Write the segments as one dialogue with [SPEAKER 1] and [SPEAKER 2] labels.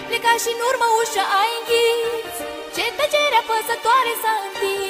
[SPEAKER 1] Ai plecat și în urmă ușa ai închis. Ce tăcerea păsătoare s-a întins.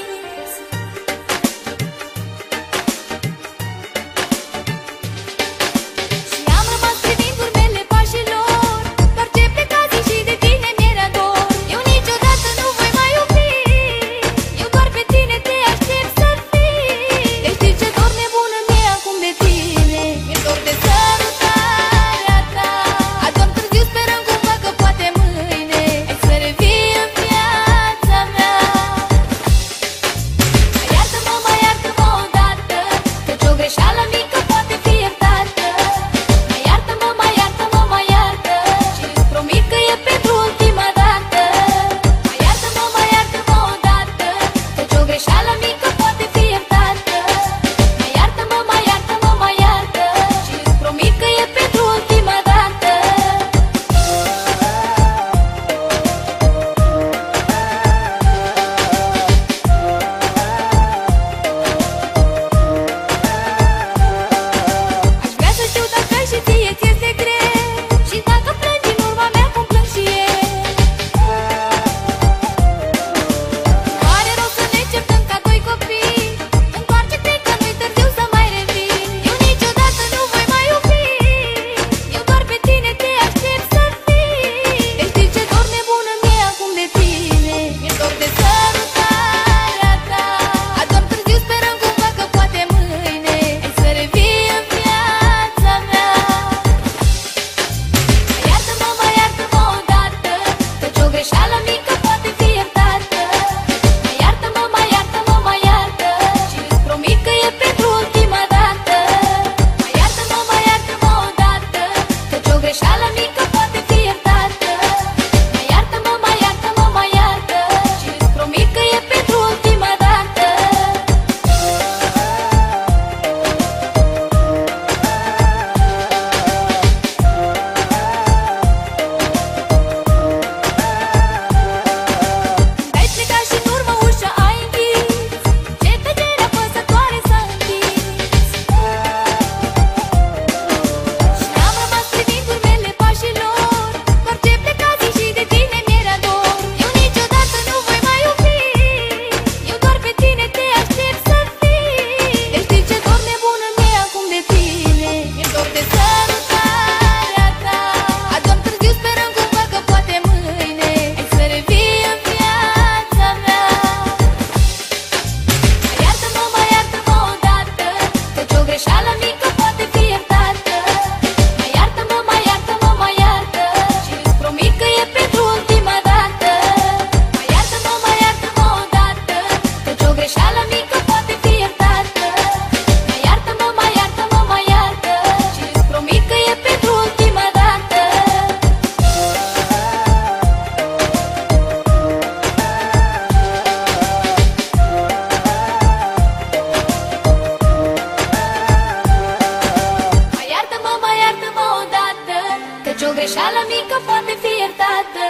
[SPEAKER 1] o greșeală mică poate fi iertată.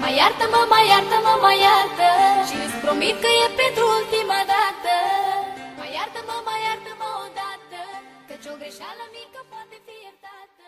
[SPEAKER 1] Mai iartă-mă, mai iartă-mă, mai iartă. Și îți promit că e pentru ultima dată. Mai iartă-mă, mai iartă-mă odată Căci o greșeală mică poate fi iertată.